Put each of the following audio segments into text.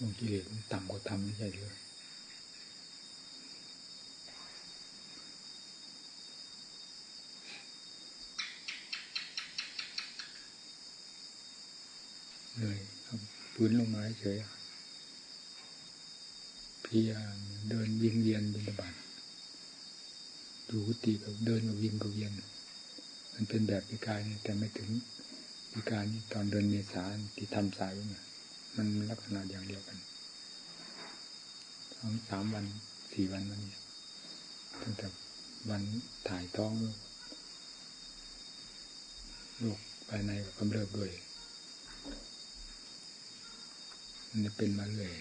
บางกิเลสต่ำกว่าธรรมไม่ใช่หรือเลยครับพื้นลงมาเฉยเพียงเดินวิ่งเวียนบินบาตดูกุฏิกับเดินกับวิ่งกับเวียน มันเป็นแบบพิการแต่ไม่ถึงพิการนี่ตอนเดินเมษาที่ทำสายเนี่ย มันลักษณะอย่างเดียวกันสองสามวันสี่วันมันเนี่ยตั้งแต่วันถ่ายท้องลูกลูกภายในก็กำเริบด้วยมันเป็นมาเรื่อย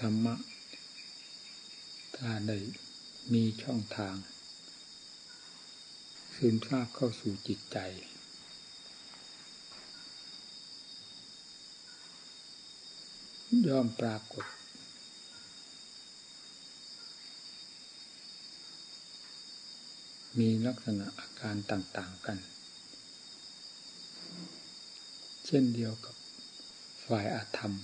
ธรรมะ ถ้าได้มีช่องทาง ซึมซาบเข้าสู่จิตใจ ย่อมปรากฏ มีลักษณะอาการต่างๆกัน เช่นเดียวกับฝ่ายอาธรรม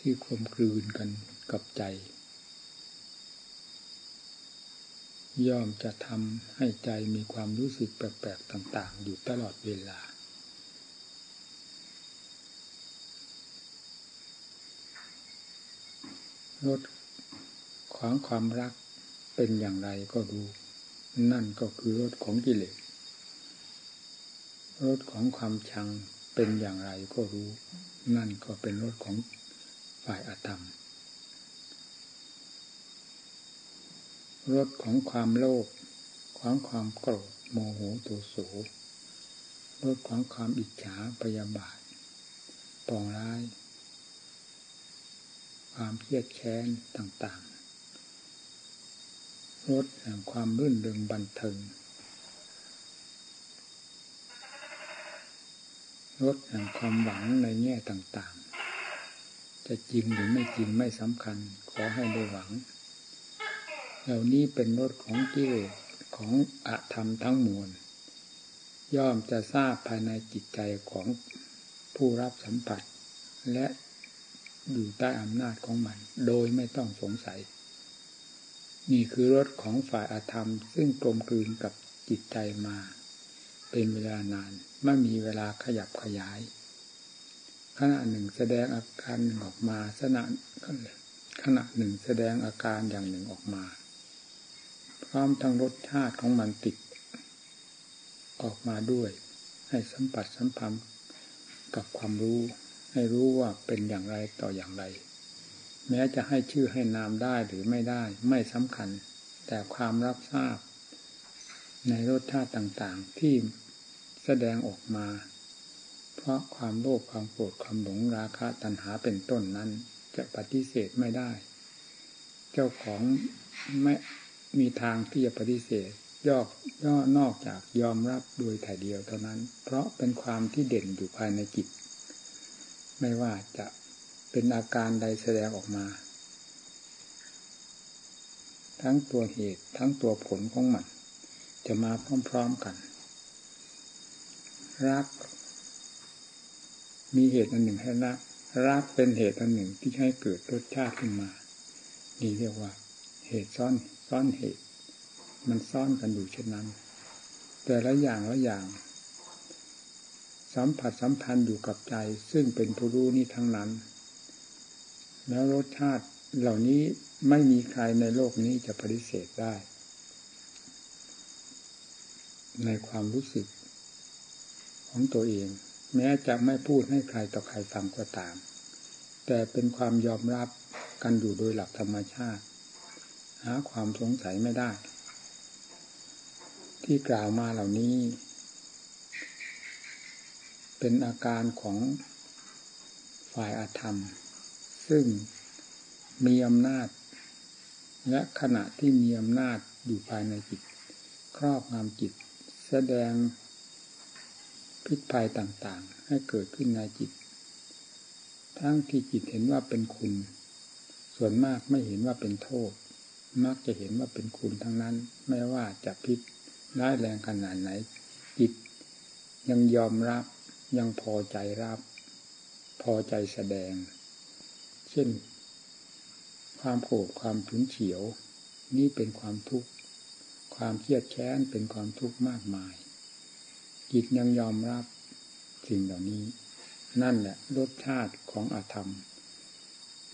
ที่คมกลืนกันกับใจ ย่อมจะทำให้ใจมีความรู้สึกแปลกๆต่าง ๆ อยู่ตลอดเวลารถขวางความรักเป็นอย่างไรก็รู้ นั่นก็คือรถของกิเลสรถของความชังเป็นอย่างไรก็รู้ นั่นก็เป็นรถของ ฝ่ายอธรรมรสของความโลภของความโกรธโมโหโทโสรสของความอิจฉาพยาบาทปองร้าย ความเครียดแค้นต่างๆรสแห่งความรื่นเริงบันเทิงรสแห่งความหวังในแง่ต่าง จะจริงหรือไม่จริงไม่สำคัญ ขอให้ได้หวัง เหล่านี้เป็นรสของกิเลสของอธรรมทั้งมวล ย่อมจะทราบภายในจิตใจของผู้รับสัมผัส และอยู่ใต้อำนาจของมัน โดยไม่ต้องสงสัย นี่คือรสของฝ่ายอาธรรม ซึ่งกลมกลืนกับจิตใจมา เป็นเวลานานไม่มีเวลาขยับขยาย ขณะหนึ่งแสดงอาการหนึ่งออกมาขณะขณะหนึ่งแสดงอาการอย่างหนึ่งออกมา พร้อมทั้งรสชาติของมันติด ออกมาด้วย ให้สัมผัสสัมพันธ์กับความรู้ ให้รู้ว่าเป็นอย่างไรต่ออย่างไร แม้จะให้ชื่อให้นามได้หรือไม่ได้ ไม่สำคัญ แต่ความรับทราบ ในรสชาติต่างๆ ที่แสดงออกมา เพราะความโลภความโกรธความหลงราคะตัณหาเป็นต้นนั้น จะปฏิเสธไม่ได้ เจ้าของไม่มีทางที่จะปฏิเสธยอกย่อนอกจากยอมรับโดยถ่ายเดียวเท่านั้น เพราะเป็นความที่เด่นอยู่ภายในจิต ไม่ว่าจะเป็นอาการใดแสดงออกมา ทั้งตัวเหตุทั้งตัวผลของมัน จะมาพร้อมๆกัน รัก มีเหตุอันหนึ่งให้รักรักเป็นเหตุอันหนึ่งที่ให้เกิดรสชาติขึ้นมานี่เรียกว่า เหตุซ้อนซ้อนเหตุ มันซ่อนกันอยู่เช่นนั้น แต่ละอย่างละอย่าง สัมผัสสัมพันธ์อยู่กับใจ ซึ่งเป็นผู้รู้นี่ทั้งนั้น แล้วรสชาติเหล่านี้ไม่มีใครในโลกนี้จะปฏิเสธได้ ในความรู้สึกของตัวเอง แม้จะไม่พูดให้ใครต่อใครฟังก็ตาม แต่เป็นความยอมรับกันอยู่โดยหลักธรรมชาติ หาความสงสัยไม่ได้ ที่กล่าวมาเหล่านี้ เป็นอาการของฝ่ายอาธรรม ซึ่งมีอำนาจ และขณะที่มีอำนาจอยู่ภายในจิต ครอบงำจิต แสดง พิษภัยต่างๆ ให้เกิดขึ้นในจิต ทั้งที่จิตเห็นว่าเป็นคุณ ส่วนมากไม่เห็นว่าเป็นโทษ มักจะเห็นว่าเป็นคุณทั้งนั้น ไม่ว่าจะพิษร้ายแรงขนาดไหน จิตยังยอมรับยังพอใจรับ พอใจแสดง เช่น ความโกรธความฉุนเฉียว นี่เป็นความทุกข์ ความเครียดแค้นเป็นความทุกข์มากมาย จิตยังยอมรับสิ่งเหล่านี้ นั่นแหละรสชาติของอาธรรม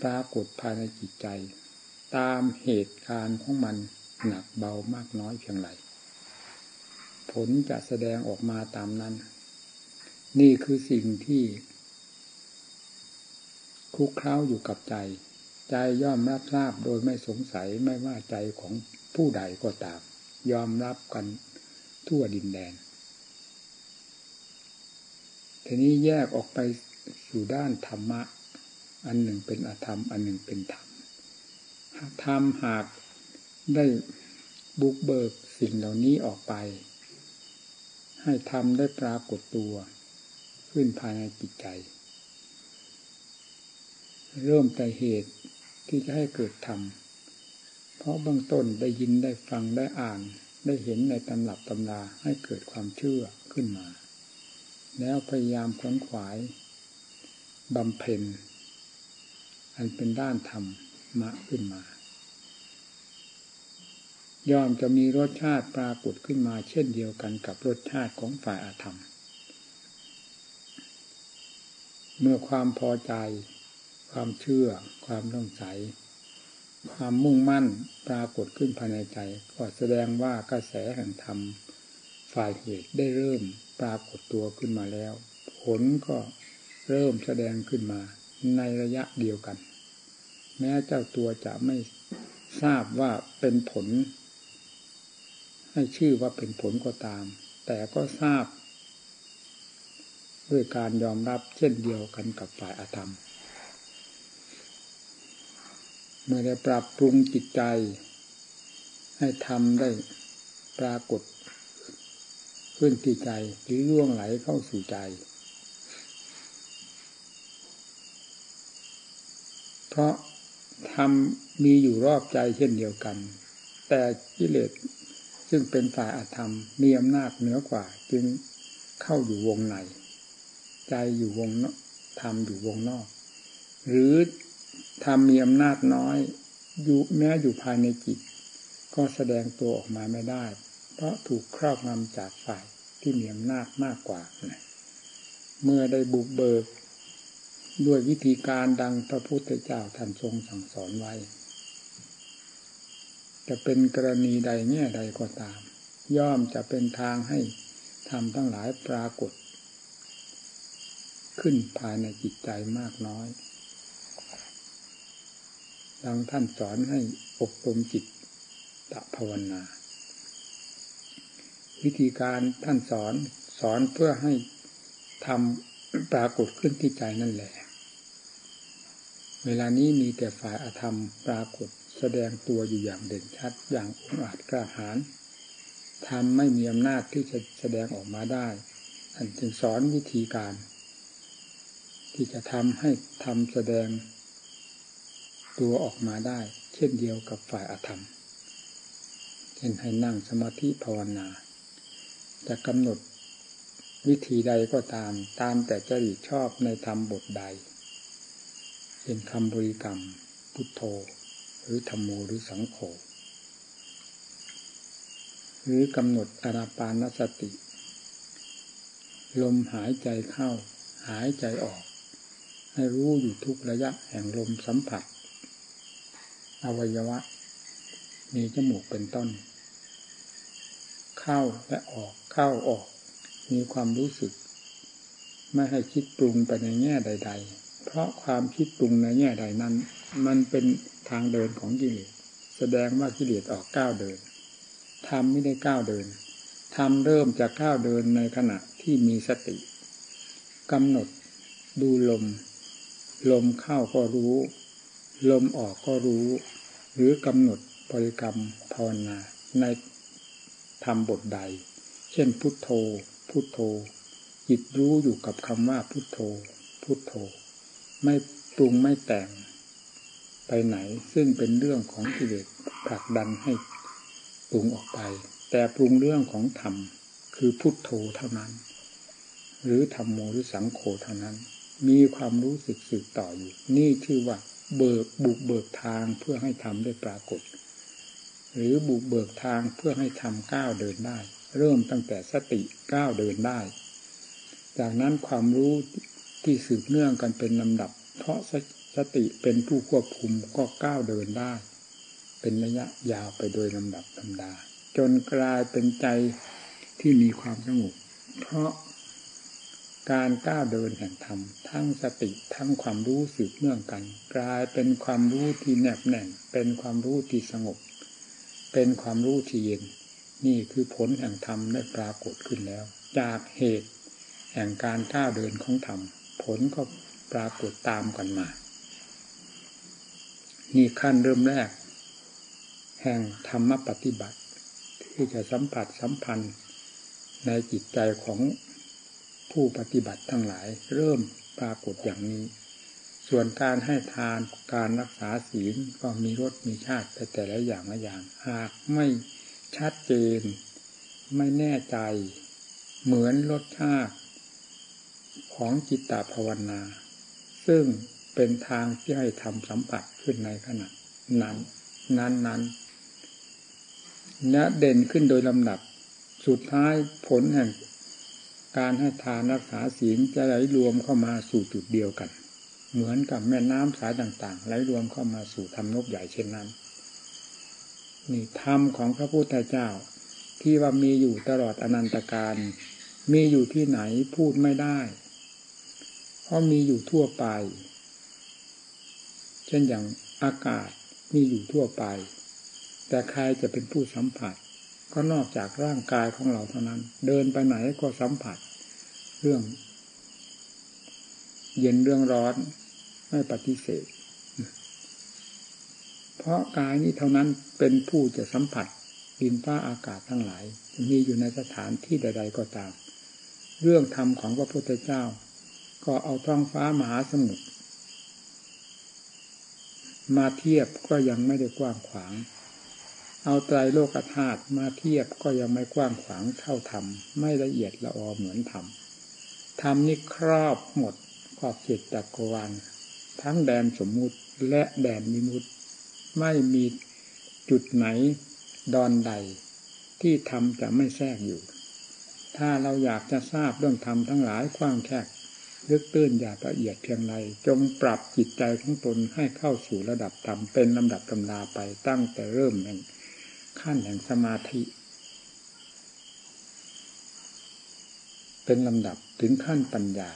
ปรากฏภายในจิตใจ ตามเหตุการณ์ของมันหนักเบามากน้อยเพียงไรผลจะแสดงออกมาตามนั้น นี่คือสิ่งที่ คุกเข้าอยู่กับใจ ใจย่อมรับทราบโดยไม่สงสัยไม่ว่าใจของผู้ใดก็ตาม ยอมรับกันทั่วดินแดน ทีนี้แยกออกไปสู่ด้านธรรมะ อันหนึ่งเป็นอธรรม อันหนึ่งเป็นธรรมธรรมหากได้บุกเบิกสิ่งเหล่านี้ออกไป ให้ทำได้ปรากฏตัว ขึ้นภายในจิตใจ เริ่มแต่เหตุที่จะให้เกิดธรรมเพราะเบื้องต้นได้ยินได้ฟังได้อ่าน ได้เห็นในตำรับตำราให้เกิดความเชื่อขึ้นมา แล้วพยายามค้นขวายบำเพ็ญ อันเป็นด้านธรรมมาขึ้นมา ย่อมจะมีรสชาติปรากฏขึ้นมาเช่นเดียวกันกับรสชาติของฝ่ายอาธรรม เมื่อความพอใจ ความเชื่อ ความต้องใส ความมุ่งมั่นปรากฏขึ้นภายในใจ ก็แสดงว่ากระแสแห่งธรรม ฝ่ายเหตุได้เริ่มปรากฏตัวขึ้นมาแล้ว ผลก็เริ่มแสดงขึ้นมาในระยะเดียวกัน แม้เจ้าตัวจะไม่ทราบว่าเป็นผล ให้ชื่อว่าเป็นผลก็ตาม แต่ก็ทราบ ด้วยการยอมรับเช่นเดียวกันกับฝ่ายอาธรรม เมื่อได้ปรับปรุงจิตใจ ให้ทำได้ปรากฏ ขึ้นที่ใจหรือล่วงไหลเข้าสู่ใจ เพราะทำมีอยู่รอบใจเช่นเดียวกัน แต่กิเลสซึ่งเป็นฝ่ายอาธรรม มีอำนาจเหนือกว่า จึงเข้าอยู่วงใน ใจอยู่วงธรรมอยู่วงนอก หรือธรรมมีอำนาจน้อยอยู่แม้อยู่ภายในจิต ก็แสดงตัวออกมาไม่ได้ เพราะถูกครอบงำจากฝ่ายที่มีอำนาจมากกว่า เมื่อได้บุกเบิก ด้วยวิธีการดังพระพุทธเจ้าท่านทรงสั่งสอนไว้ จะเป็นกรณีใดแง่ใดก็ตาม ย่อมจะเป็นทางให้ทำทั้งหลายปรากฏ ขึ้นภายในจิตใจมากน้อยดังท่านสอนให้อบรมจิตตะภาวนา วิธีการท่านสอนสอนเพื่อให้ทำปรากฏขึ้นที่ใจนั่นแหละ เวลานี้มีแต่ฝ่ายอธรรมปรากฏแสดงตัวอยู่อย่างเด่นชัดอย่างองอาจกล้าหาญทำไม่มีอำนาจที่จะแสดงออกมาได้ท่านจึงสอนวิธีการ ที่จะทำให้ทำแสดงตัวออกมาได้ เช่นเดียวกับฝ่ายอธรรมเช่นให้นั่งสมาธิภาวนา จะกำหนดวิธีใดก็ตาม ตามแต่จริตชอบในธรรมบทใด เป็นคำบริกรรม พุทโธ หรือธรรมโมหรือสังโฆหรือกำหนดอาราปานสติ ลมหายใจเข้า หายใจออก ให้รู้อยู่ทุกระยะแห่งลมสัมผัส อวัยวะ มีจมูกเป็นต้น เข้าและออก เข้าออก มีความรู้สึก ไม่ให้คิดปรุงไปในแง่ใด ๆ เพราะความคิดปรุงในแง่ใดนั้น มันเป็นทางเดินของกิเลสแสดงว่ากิเลสออกก้าวเดินทำไม่ได้ก้าวเดินทำเริ่มจากก้าวเดินในขณะที่มีสติกำหนดดูลม ลมเข้าก็รู้ ลมออกก็รู้ หรือกำหนดบริกรรมภาวนาในทำบทใด ช่นพุทโธ พุทโธ จิตรู้อยู่กับคำว่าพุทโธ พุทโธ ไม่ปรุงไม่แต่ง ไปไหนซึ่งเป็นเรื่องของกิเลสผลักดันให้ปรุงออกไป แต่ปรุงเรื่องของธรรม คือพุทโธเท่านั้น หรือธรรมโมหรือสังโฆเท่านั้น มีความรู้สึกสืบต่ออยู่ นี่ชื่อว่าเบิกบุกเบิกทางเพื่อให้ทำได้ปรากฏ หรือบุกเบิกทางเพื่อให้ทำก้าวเดินได้ เริ่มตั้งแต่สติก้าวเดินได้ จากนั้นความรู้ที่สืบเนื่องกันเป็นลำดับ เพราะสติเป็นผู้ควบคุมก็ก้าวเดินได้ เป็นระยะยาวไปโดยลำดับลำดา จนกลายเป็นใจที่มีความสงบเพราะการก้าวเดินแห่งธรรม ทั้งสติทั้งความรู้สืบเนื่องกัน กลายเป็นความรู้ที่แนบแน่น เป็นความรู้ที่สงบ เป็นความรู้ที่เย็น นี่คือผลแห่งธรรมได้ปรากฏขึ้นแล้ว จากเหตุแห่งการก้าวเดินของธรรม ผลก็ปรากฏตามกันมา นี่ขั้นเริ่มแรก แห่งธรรมปฏิบัติ ที่จะสัมผัสสัมพันธ์ในจิตใจของผู้ปฏิบัติทั้งหลาย เริ่มปรากฏอย่างนี้ ส่วนการให้ทานการรักษาศีลก็มีรสมีชาติแต่แต่ละอย่างละอย่าง หากไม่ ชัดเจน ไม่แน่ใจ เหมือนรสชาติ ของจิตตภาวนา ซึ่งเป็นทางที่ให้ทำสัมผัสขึ้นในขณะนั้นนั้นนั้นและเด่นขึ้นโดยลำดับ สุดท้ายผลแห่ง การให้ทานรักษาศีลจะไหลรวมเข้ามาสู่จุดเดียวกัน เหมือนกับแม่น้ำสายต่างๆ ไหลรวมเข้ามาสู่ธรรมนบใหญ่เช่นนั้น นี่ธรรมของพระพุทธเจ้า ที่ว่ามีอยู่ตลอดอนันตการ มีอยู่ที่ไหนพูดไม่ได้ เพราะมีอยู่ทั่วไป เช่นอย่างอากาศมีอยู่ทั่วไป แต่ใครจะเป็นผู้สัมผัส ก็นอกจากร่างกายของเราเท่านั้น เดินไปไหนก็สัมผัส เรื่อง เย็นเรื่องร้อนไม่ปฏิเสธ พราะกายนี้เท่านั้นเป็นผู้จะสัมผัสดินฟ้าอากาศทั้งหลาย มีอยู่ในสถานที่ใด ๆ ก็ตาม เรื่องธรรมของพระพุทธเจ้า ก็เอาท้องฟ้ามหาสมุทรมาเทียบก็ยังไม่ได้กว้างขวาง เอาไตรโลกธาตุมาเทียบก็ยังไม่กว้างขวางเท่าธรรม ไม่ละเอียดละออเหมือนธรรม ธรรมนี้ครอบหมดขอบเขตจักรวาลทั้งแดนสมมุติและแดนมิมุติ ไม่มีจุดไหนดอนใด ที่ธรรมจะไม่แทรกอยู่ ถ้าเราอยากจะทราบเรื่องธรรมทั้งหลายกว้างแคบลึกตื้นอย่าละเอียดเพียงไรจงปรับจิตใจของตนให้เข้าสู่ระดับธรรมเป็นลำดับตำนาไปตั้งแต่เริ่มแห่งขั้นแห่งสมาธิ เป็นลำดับถึงขั้นปัญญา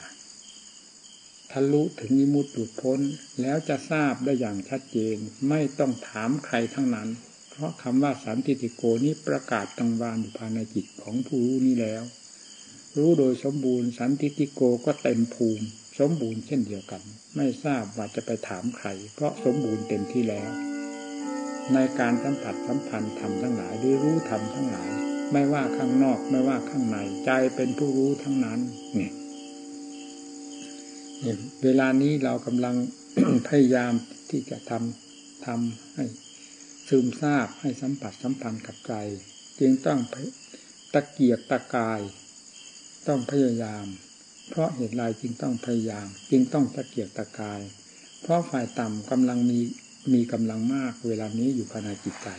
ทะลุถึงนิมุตหลุดพ้น แล้วจะทราบได้อย่างชัดเจน ไม่ต้องถามใครทั้งนั้น เพราะคำว่าสันติติโกนี้ประกาศตังวานอยู่ภายในจิตของผู้รู้นี้แล้ว รู้โดยสมบูรณ์สันติติโกก็เต็มภูมิ สมบูรณ์เช่นเดียวกัน ไม่ทราบว่าจะไปถามใคร เพราะสมบูรณ์เต็มที่แล้ว ในการสัมผัสสัมพันธ์ธรรมทั้งหลายด้วยรู้ธรรมทั้งหลาย ไม่ว่าข้างนอกไม่ว่าข้างในใจเป็นผู้รู้ทั้งนั้นเนี่ย เวลานี้เรากำลังพยายามที่จะทำทำให้ซึมซาบให้สัมผัสสัมพันธ์กับใจ จึงต้องตะเกียกตะกาย ต้องพยายาม เพราะเหตุไรจึงต้องพยายาม จึงต้องตะเกียกตะกาย เพราะฝ่ายต่ำกำลังมีมีกำลังมากเวลานี้อยู่ภายในจิตใจ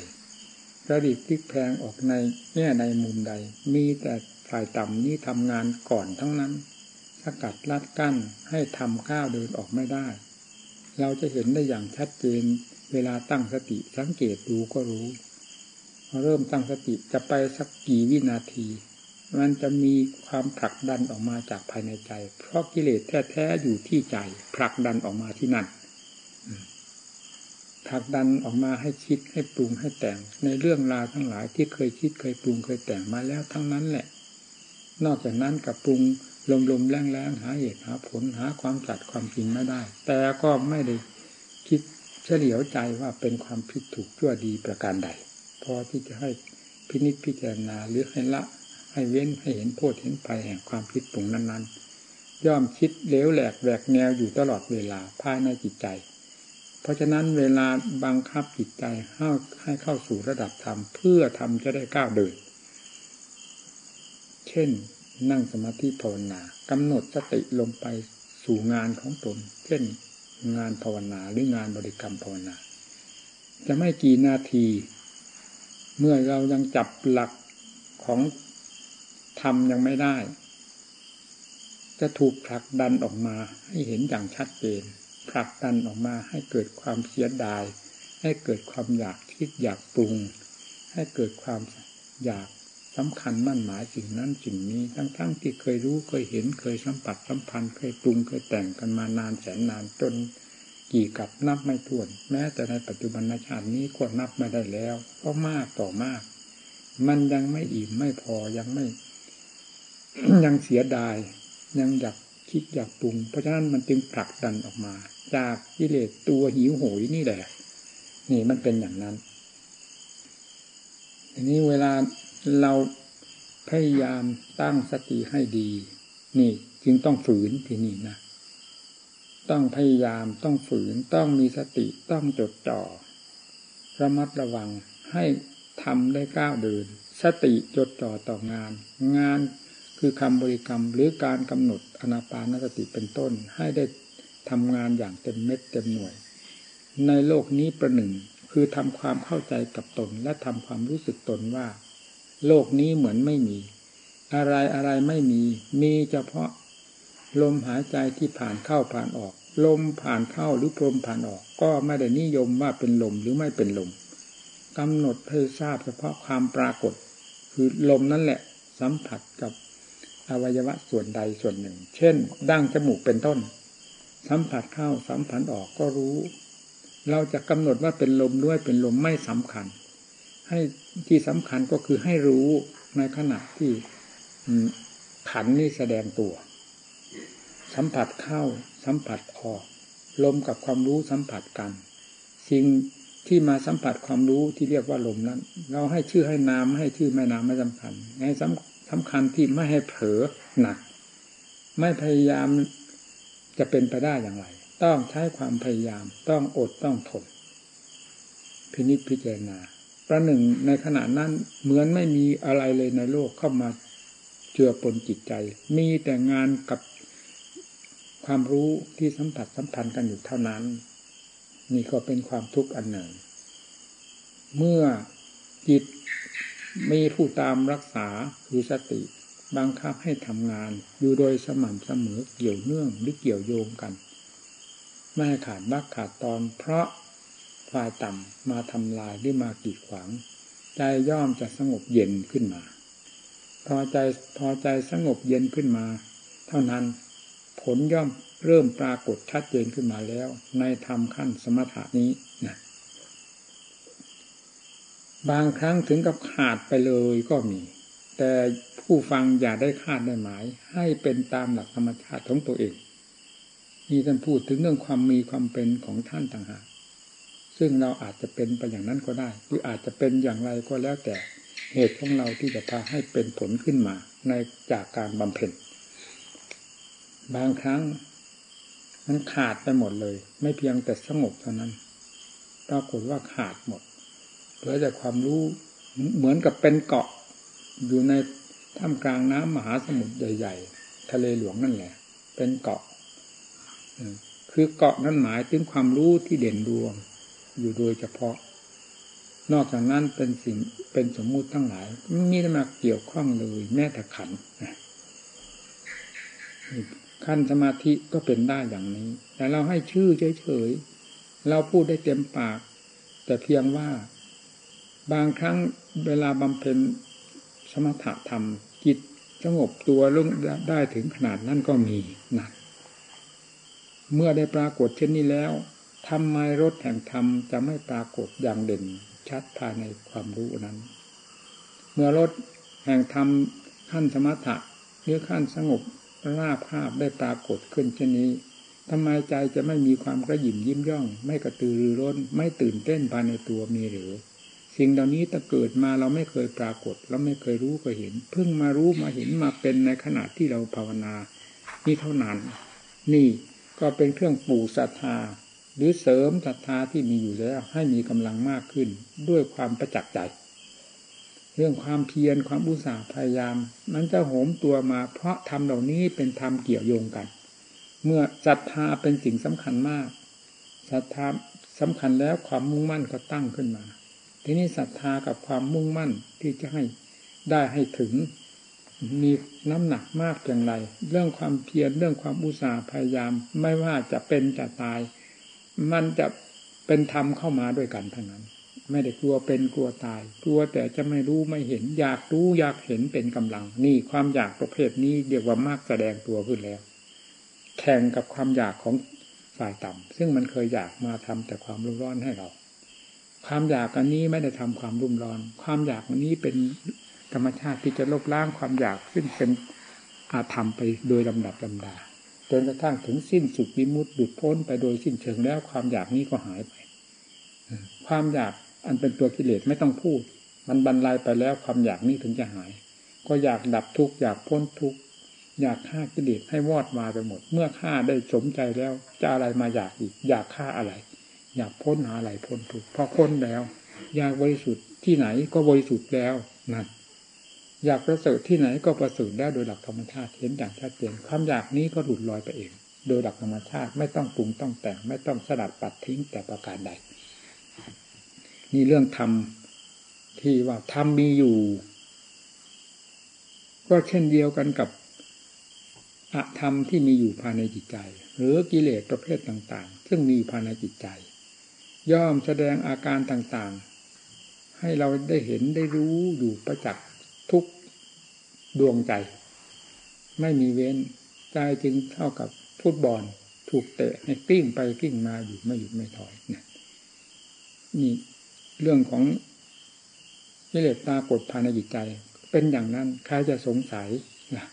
ระดิบพลิกแพงออกในแง่ในมุมใด มีแต่ฝ่ายต่ำนี้ทำงานก่อนทั้งนั้น สกัดลัดกั้นให้ทำก้าวเดินออกไม่ได้ เราจะเห็นได้อย่างชัดเจน เวลาตั้งสติสังเกตดูก็รู้เริ่มตั้งสติจะไปสักกี่วินาที มันจะมีความผลักดันออกมาจากภายในใจ เพราะกิเลสแท้ๆอยู่ที่ใจผลักดันออกมาที่นั่นผลักดันออกมาให้คิดให้ปรุงให้แต่ง ในเรื่องราวทั้งหลายที่เคยคิดเคยปรุงเคยแต่งมาแล้วทั้งนั้นแหละ นอกจากนั้นกับปรุง ลมๆแรงๆหาเหตุหาผลหาความจัดความจริงไม่ได้ แต่ก็ไม่ได้คิดเฉลียวใจว่าเป็นความผิดถูกชั่วดีประการใด พอที่จะให้พินิจพิจารณาหรือให้ละให้เว้นให้เห็นโทษเห็นภัยแห่งความคิดปรุงนั้นๆ ย่อมคิดเลวแหลกแหวกแนวอยู่ตลอดเวลาภายในจิตใจ เพราะฉะนั้นเวลาบังคับจิตใจให้ให้เข้าสู่ระดับธรรมเพื่อทำจะได้ก้าวเดิน เช่น นั่งสมาธิภาวนากำหนดสติลงไปสู่งานของตน เช่นงานภาวนาหรืองานบริกรรมภาวนา จะไม่กี่นาที เมื่อเรายังจับหลักของธรรมยังไม่ได้ จะถูกผลักดันออกมาให้เห็นอย่างชัดเจนผลักดันออกมาให้เกิดความเสียดาย ให้เกิดความอยากคิดอยากปรุง ให้เกิดความอยาก สำคัญมั่นหมายสิ่งนั้นสิ่งนี้ทั้งๆทที่เคยรู้เคยเห็นเคยสัมผัสสัมพันธ์เคยปรุงเคยแต่งกันมานานแสนนานจนกี่กับนับไม่ถ้วน แม้แต่ในปัจจุบันชาตินี้ก็นับไม่ได้แล้วก็มากต่อมาก มันยังไม่อิ่มไม่พอยังไม่ ยังเสียดาย ยังอยากคิดอยากปรุง เพราะฉะนั้นมันจึงผลักดันออกมา จากกิเลสตัวหิวโหยนี่แหละ นี่มันเป็นอย่างนั้นทีนี้เวลา เราพยายามตั้งสติให้ดี นี่ จึงต้องฝืนที่นี่นะ ต้องพยายามต้องฝืนต้องมีสติต้องจดจ่อระมัดระวังให้ทำได้ก้าวเดิน สติจดจ่อต่องาน งานคือคำบริกรรมหรือการกำหนดอนาปานสติเป็นต้น ให้ได้ทำงานอย่างเต็มเม็ดเต็มหน่วย ในโลกนี้ประหนึ่งคือทำความเข้าใจกับตนและทำความรู้สึกตนว่า โลกนี้เหมือนไม่มี อะไรอะไรไม่มี มีเฉพาะ ลมหายใจที่ผ่านเข้าผ่านออก ลมผ่านเข้าหรือลมผ่านออก ก็ไม่ได้นิยมว่าเป็นลมหรือไม่เป็นลมกำหนดเพื่อทราบเฉพาะความปรากฏ คือลมนั่นแหละ สัมผัสกับอวัยวะส่วนใดส่วนหนึ่ง เช่น ดั้งจมูกเป็นต้น สัมผัสเข้าสัมผัสออกก็รู้ เราจะกำหนดว่าเป็นลมด้วยเป็นลมไม่สำคัญ ให้ที่สำคัญก็คือให้รู้ในขณะที่ขันนี่แสดงตัว สัมผัสเข้า สัมผัสออกลมกับความรู้สัมผัสกัน สิ่งที่มาสัมผัสความรู้ที่เรียกว่าลมนั้น เราให้ชื่อให้นามให้ชื่อแม่นามไม่สำคัญให้สำสำคัญที่ไม่ให้เผลอหนัก ไม่พยายามจะเป็นไปได้อย่างไร ต้องใช้ความพยายามต้องอดต้องทนพินิจพิจารณา ประหนึ่งในขณะนั้นเหมือนไม่มีอะไรเลยในโลกเข้ามาเจือปนจิตใจ มีแต่งานกับความรู้ที่สัมผัสสัมพันธ์กันอยู่เท่านั้น นี่ก็เป็นความทุกข์อันหนึ่ง เมื่อจิตมีผู้ตามรักษาคือสติบังคับให้ทำงานอยู่โดยสม่ำเสมอเกี่ยวเนื่องหรือเกี่ยวโยงกัน ไม่ขาดบักขาดตอนเพราะ ฝ่ายต่ำมาทำลายหรือมากีดขวาง ใจย่อมจะสงบเย็นขึ้นมา พอใจพอใจสงบเย็นขึ้นมา เท่านั้นผลย่อมเริ่มปรากฏชัดเจนขึ้นมาแล้ว ในธรรมขั้นสมถานี้นะบางครั้งถึงกับขาดไปเลยก็มี แต่ผู้ฟังอย่าได้คาดได้หมาย ให้เป็นตามหลักธรรมชาติของตัวเองนี่ท่านพูดถึงเรื่องความมีความเป็นของท่านต่างหาก ซึ่งเราอาจจะเป็นไปอย่างนั้นก็ได้ หรืออาจจะเป็นอย่างไรก็แล้วแต่เหตุของเราที่จะพาให้เป็นผลขึ้นมา ในจากการบำเพ็ญบางครั้ง มันขาดไปหมดเลย ไม่เพียงแต่สงบเท่านั้น ปรากฏว่าขาดหมดเหลือแต่ความรู้เหมือนกับเป็นเกาะ อยู่ในท่ามกลางน้ำมหาสมุทรใหญ่ๆทะเลหลวงนั่นแหละ เป็นเกาะคือเกาะนั้นหมายถึงความรู้ที่เด่นดวง อยู่โดยเฉพาะ นอกจากนั้นเป็นสิ่งเป็นสมมุติทั้งหลายมีมาเกี่ยวข้องเลยแม้แต่ขันขั้นสมาธิก็เป็นได้อย่างนี้ แต่เราให้ชื่อเฉยๆเราพูดได้เต็มปาก แต่เพียงว่าบางครั้งเวลาบำเพ็ญสมถะธรรมจิตสงบตัวลงได้ถึงขนาดนั้นก็มีนะเมื่อได้ปรากฏเช่นนี้แล้ว ทำไมรถแห่งธรรมจะไม่ปรากฏอย่างเด่นชัดภายในความรู้นั้น เมื่อรถแห่งธรรมขั้นสมถะหรือขั้นสงบราบคาบได้ปรากฏขึ้นเช่นนี้ทำไมใจจะไม่มีความกระหยิ่มยิ้มย่อง ไม่กระตือรือร้น ไม่ตื่นเต้นภายในตัวมีหรือ สิ่งเหล่านี้ถ้าเกิดมาเราไม่เคยปรากฏเราไม่เคยรู้เคยเห็น เพิ่งมารู้มาเห็นมาเป็นในขณะที่เราภาวนา นี่เท่านั้น นี่ก็เป็นเครื่องปูศรัทธา หรือเสริมศรัทธาที่มีอยู่แล้ว ให้มีกำลังมากขึ้นด้วยความประจักษ์ใจ เรื่องความเพียรความอุตสาห์พยายามมันจะโหมตัวมาเพราะธรรมเหล่านี้เป็นธรรมเกี่ยวโยงกัน เมื่อศรัทธาเป็นสิ่งสำคัญมากศรัทธาสำคัญแล้วความมุ่งมั่นก็ตั้งขึ้นมา ทีนี้ศรัทธากับความมุ่งมั่นที่จะให้ได้ให้ถึงมีน้ำหนักมากอย่างไร เรื่องความเพียรเรื่องความอุตสาห์พยายาม ไม่ว่าจะเป็นจะตาย มันจะเป็นธรรมเข้ามาด้วยกันทั้งนั้น ไม่ได้กลัวเป็นกลัวตาย กลัวแต่จะไม่รู้ไม่เห็น อยากรู้อยากเห็นเป็นกำลัง นี่ความอยากประเภทนี้เรียกว่ามากแสดงตัวขึ้นแล้ว แข่งกับความอยากของฝ่ายต่ำซึ่งมันเคยอยากมาทำแต่ความรุ่มร้อนให้เรา ความอยากอันนี้ไม่ได้ทำความรุ่มร้อน ความอยากอันนี้เป็นธรรมชาติที่จะลบล้างความอยากซึ่งเป็นอาธรรมไปโดยลำดับลำดา จนกระทั่งถึงสิ้นสุดวิมุตติหลุดพ้นไปโดยสิ้นเชิงแล้วความอยากนี้ก็หายไปความอยากอันเป็นตัวกิเลสไม่ต้องพูด มันบรรลัยไปแล้วความอยากนี้ถึงจะหาย ก็อยากดับทุกข์อยากพ้นทุกข์อยากฆ่ากิเลสให้วอดมาไปหมด เมื่อฆ่าได้สมใจแล้วจะอะไรมาอยากอีก อยากฆ่าอะไร อยากพ้นหาอะไรพ้นทุกข์พอพ้นแล้ว อยากบริสุทธิ์ที่ไหนก็บริสุทธิ์แล้วนั่น อยากประเสริฐที่ไหนก็ประเสริฐได้โดยหลักธรรมชาติเห็นอย่างชัดเจนความอยากนี้ก็หลุดลอยไปเอง โดยหลักธรรมชาติไม่ต้องปรุงต้องแต่งไม่ต้องสลัดปัดทิ้งแต่ประการใด นี่เรื่องธรรมที่ว่าธรรมมีอยู่ ก็เช่นเดียวกันกับอธรรมที่มีอยู่ภายในจิตใจ หรือกิเลสประเภทต่าง ๆ ซึ่งมีภายในจิตใจ ย่อมแสดงอาการต่างๆ ให้เราได้เห็นได้รู้อยู่ประจักษ์ ทุกดวงใจ ไม่มีเว้นใจจึงเท่ากับฟุตบอลถูกเตะให้กิ้งไปกิ้งมาอยู่ไม่หยุดไม่ถอยนี่นี่เรื่องของกิเลสตากดภายในจิตใจ เป็นอย่างนั้นใครจะสงสัยนะ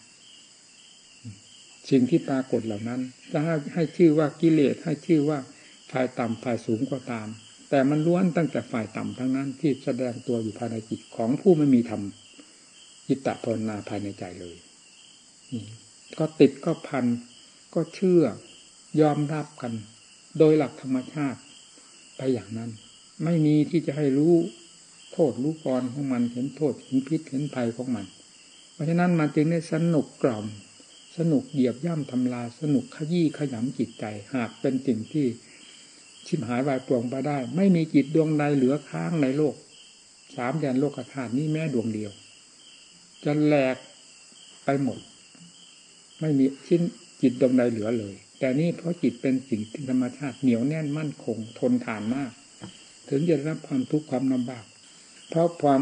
สิ่งที่ปรากฏเหล่านั้นจะให้ให้ชื่อว่ากิเลสให้ชื่อว่าฝ่ายต่ำฝ่ายสูงก็ตาม แต่มันล้วนตั้งแต่ฝ่ายต่ำทั้งนั้นที่แสดงตัวอยู่ภายในจิตของผู้ไม่มีธรรม จิตตภาวนาภายในใจเลยก็ติดก็พันก็เชื่อยอมรับกัน โดยหลักธรรมชาติไปอย่างนั้น ไม่มีที่จะให้รู้โทษรู้กรของมันเห็นโทษเห็นพิษเห็นภัยของมัน เพราะฉะนั้นมันจึงได้สนุกกล่อม สนุกเหยียบย่ำทำลายสนุกขยี้ขยำจิตใจ หากเป็นสิ่งที่ชิมหายวายปวงไปได้ ไม่มีจิตดวงใดเหลือค้างในโลก สามแดนโลกธาตุนี้แม้ดวงเดียว จะแหลกไปหมด ไม่มีชิ้นจิตดวงใดเหลือเลย แต่นี่เพราะจิตเป็นสิ่งที่ธรรมชาติเหนียวแน่นมั่นคง ทนทานมาก ถึงจะรับความทุกข์ความลำบาก เพราะความ